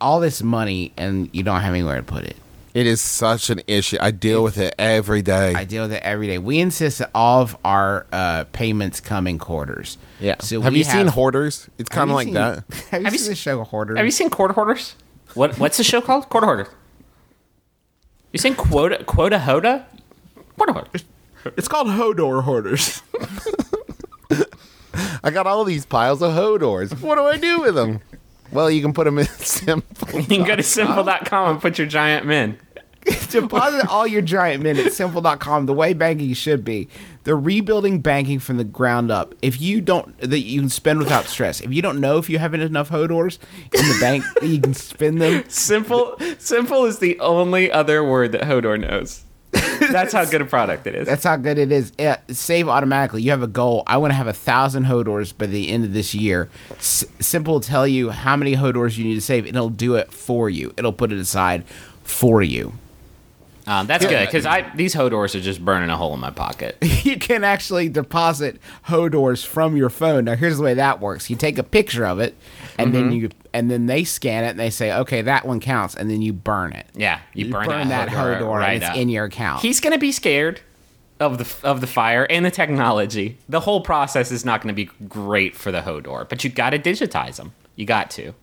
all this money and you don't have anywhere to put it. It is such an issue. I deal with it every day. I deal with it every day. We insist that all of our uh, payments come in quarters. yeah. So have we you seen Hoarders? It's kind of like seen- that. Have you Have you seen the s- show Hoarder? Have you seen Quarter Hoarders? What What's the show called? Quarter Hoarders. You seen Quota Quota Hoda? Quarter Hoarders. It's called Hodor Hoarders. I got all these piles of Hodors. What do I do with them? Well, you can put them in simple. You can go to simple.com and put your giant men. Deposit all your giant men at simple.com the way banking should be. They're rebuilding banking from the ground up. If you don't, that you can spend without stress. If you don't know if you have enough Hodors in the bank, you can spend them. Simple Simple is the only other word that Hodor knows. That's how good a product it is. That's how good it is. Yeah, save automatically. You have a goal. I want to have a thousand Hodors by the end of this year. S- Simple will tell you how many Hodors you need to save, and it'll do it for you. It'll put it aside for you. Um, that's good because I these Hodors are just burning a hole in my pocket. you can actually deposit Hodors from your phone. Now, here's the way that works: you take a picture of it, and then you and then they scan it and they say, "Okay, that one counts," and then you burn it. Yeah, you, You burn, burn, that Hodor, right and it's up. in your account. He's gonna be scared of the of the fire and the technology. The whole process is not gonna be great for the Hodor, but you got to digitize them. You got to.